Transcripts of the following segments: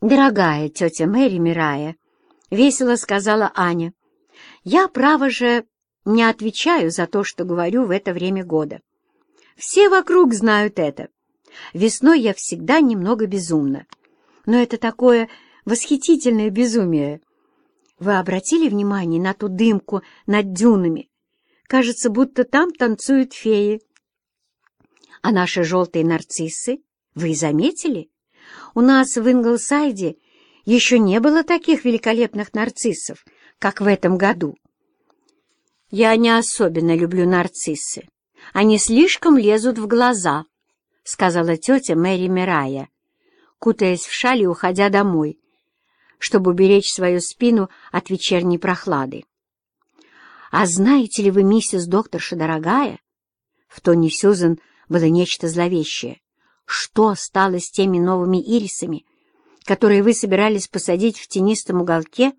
«Дорогая тетя Мэри Мирая», — весело сказала Аня, — «я, право же, не отвечаю за то, что говорю в это время года. Все вокруг знают это. Весной я всегда немного безумна. Но это такое восхитительное безумие. Вы обратили внимание на ту дымку над дюнами? Кажется, будто там танцуют феи. А наши желтые нарциссы, вы заметили? У нас в Инглсайде еще не было таких великолепных нарциссов, как в этом году. Я не особенно люблю нарциссы. Они слишком лезут в глаза, — сказала тетя Мэри Мирая, кутаясь в шаль и уходя домой, чтобы уберечь свою спину от вечерней прохлады. «А знаете ли вы, миссис докторша дорогая?» В тоне Сюзан было нечто зловещее. «Что стало с теми новыми ирисами, которые вы собирались посадить в тенистом уголке?»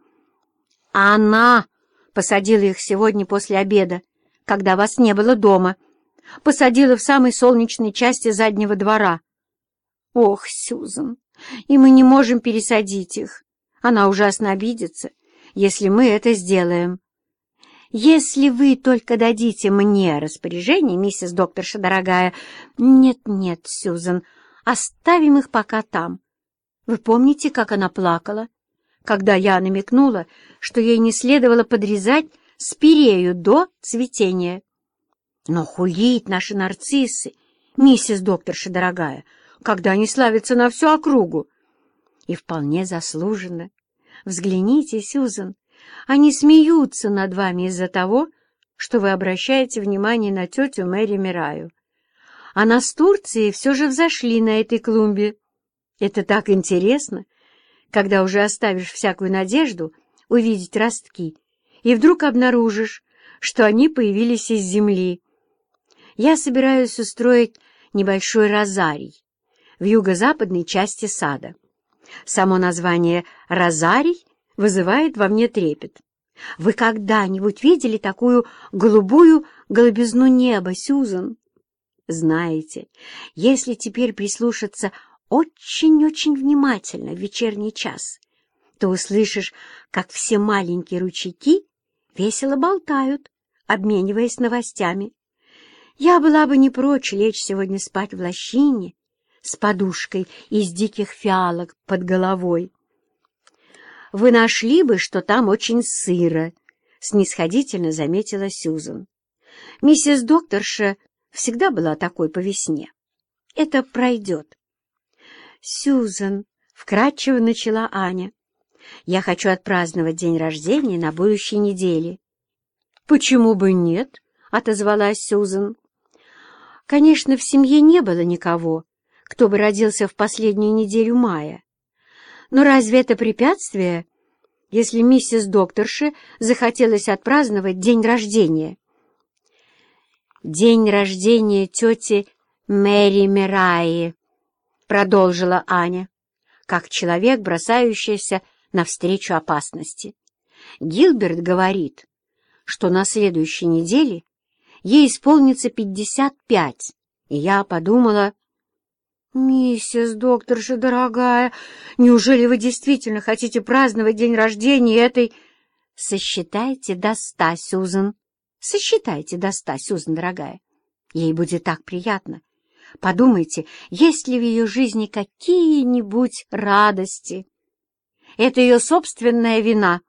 «А она посадила их сегодня после обеда, когда вас не было дома. Посадила в самой солнечной части заднего двора». «Ох, Сюзан, и мы не можем пересадить их. Она ужасно обидится, если мы это сделаем». «Если вы только дадите мне распоряжение, миссис докторша дорогая...» «Нет-нет, Сюзан, оставим их пока там. Вы помните, как она плакала, когда я намекнула, что ей не следовало подрезать спирею до цветения?» «Но хулить наши нарциссы, миссис докторша дорогая, когда они славятся на всю округу!» «И вполне заслуженно. Взгляните, Сюзан, они смеются над вами из-за того, что вы обращаете внимание на тетю Мэри Мираю. А нас Турции все же взошли на этой клумбе. Это так интересно, когда уже оставишь всякую надежду увидеть ростки, и вдруг обнаружишь, что они появились из земли. Я собираюсь устроить небольшой розарий в юго-западной части сада. Само название «розарий» вызывает во мне трепет. Вы когда-нибудь видели такую голубую голубизну неба, Сюзан? Знаете, если теперь прислушаться очень-очень внимательно в вечерний час, то услышишь, как все маленькие ручейки весело болтают, обмениваясь новостями. Я была бы не прочь лечь сегодня спать в лощине с подушкой из диких фиалок под головой вы нашли бы, что там очень сыро, — снисходительно заметила Сюзан. Миссис докторша всегда была такой по весне. Это пройдет. Сюзан, — вкратчиво начала Аня, — я хочу отпраздновать день рождения на будущей неделе. — Почему бы нет? — отозвалась Сюзан. Конечно, в семье не было никого, кто бы родился в последнюю неделю мая. Но разве это препятствие, если миссис докторши захотелось отпраздновать день рождения? «День рождения тети Мэри Мираи», — продолжила Аня, как человек, бросающийся навстречу опасности. Гилберт говорит, что на следующей неделе ей исполнится пятьдесят пять, и я подумала, «Миссис докторша дорогая, неужели вы действительно хотите праздновать день рождения этой...» «Сосчитайте до ста, Сюзан. Сосчитайте до ста, Сюзан, дорогая. Ей будет так приятно. Подумайте, есть ли в ее жизни какие-нибудь радости? Это ее собственная вина.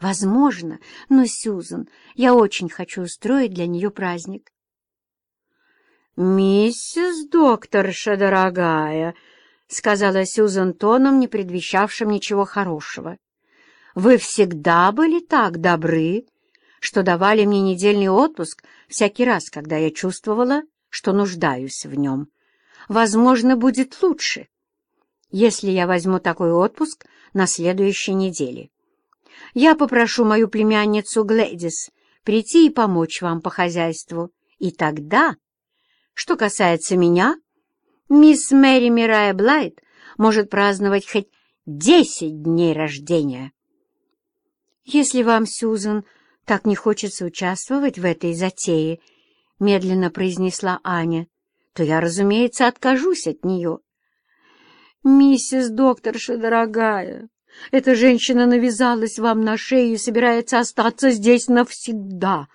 Возможно, но, Сюзан, я очень хочу устроить для нее праздник. «Миссис докторша дорогая», — сказала Сьюзан тоном, не предвещавшим ничего хорошего, — «вы всегда были так добры, что давали мне недельный отпуск всякий раз, когда я чувствовала, что нуждаюсь в нем. Возможно, будет лучше, если я возьму такой отпуск на следующей неделе. Я попрошу мою племянницу Глэдис прийти и помочь вам по хозяйству, и тогда...» Что касается меня, мисс Мэри Мирая Блайт может праздновать хоть десять дней рождения. Если вам, Сьюзен, так не хочется участвовать в этой затее, — медленно произнесла Аня, — то я, разумеется, откажусь от нее. «Миссис докторша дорогая, эта женщина навязалась вам на шею и собирается остаться здесь навсегда.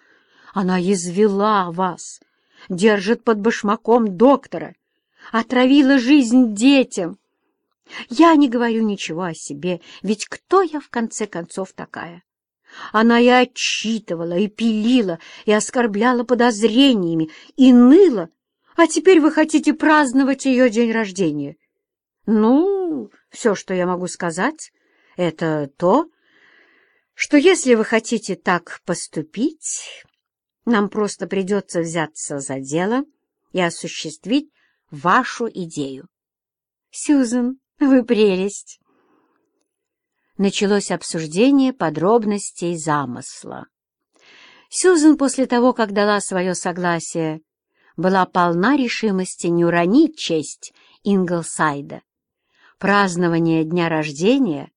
Она извела вас, держит под башмаком доктора, отравила жизнь детям. Я не говорю ничего о себе, ведь кто я в конце концов такая? Она и отчитывала, и пилила, и оскорбляла подозрениями, и ныла, а теперь вы хотите праздновать ее день рождения. Ну, все, что я могу сказать, это то, что если вы хотите так поступить, нам просто придется взяться за дело и осуществить вашу идею. Сьюзен, вы прелесть! Началось обсуждение подробностей замысла. Сьюзен после того, как дала свое согласие, была полна решимости не уронить честь Инглсайда. Празднование дня рождения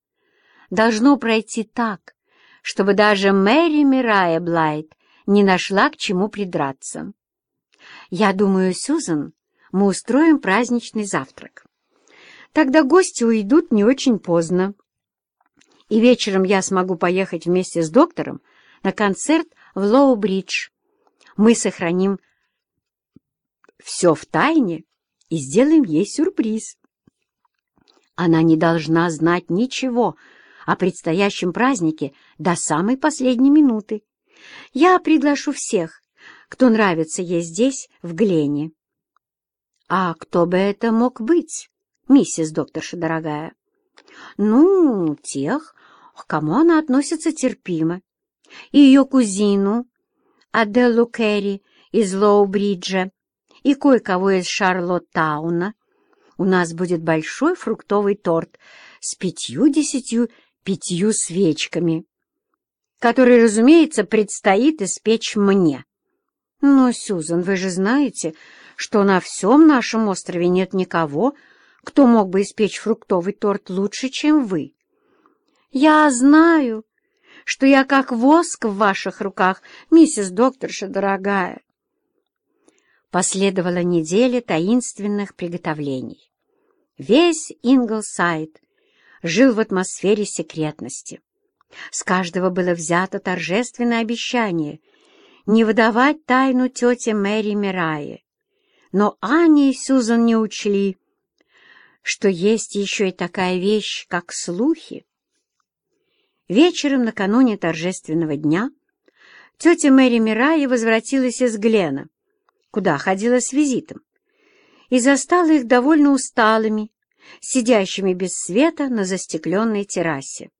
должно пройти так, чтобы даже Мэри Мирая Блайт не нашла к чему придраться. Я думаю, Сьюзен, мы устроим праздничный завтрак. Тогда гости уйдут не очень поздно. И вечером я смогу поехать вместе с доктором на концерт в Лоу-Бридж. Мы сохраним все в тайне и сделаем ей сюрприз. Она не должна знать ничего о предстоящем празднике до самой последней минуты. Я приглашу всех, кто нравится ей здесь, в Глене. А кто бы это мог быть, миссис докторша дорогая? Ну, тех, к кому она относится терпимо. И ее кузину, Аделлу Керри из Лоу-Бриджа, и кое-кого из Шарлоттауна. У нас будет большой фруктовый торт с пятью-десятью пятью свечками, который, разумеется, предстоит испечь мне. Но, Сюзан, вы же знаете, что на всем нашем острове нет никого, кто мог бы испечь фруктовый торт лучше, чем вы. Я знаю, что я как воск в ваших руках, миссис докторша дорогая. Последовала неделя таинственных приготовлений. Весь Инглсайд жил в атмосфере секретности. С каждого было взято торжественное обещание не выдавать тайну тете Мэри Мирае. Но Аня и Сюзан не учли, что есть еще и такая вещь, как слухи. Вечером накануне торжественного дня тетя Мэри Мирая возвратилась из Глена, куда ходила с визитом, и застала их довольно усталыми, сидящими без света на застекленной террасе.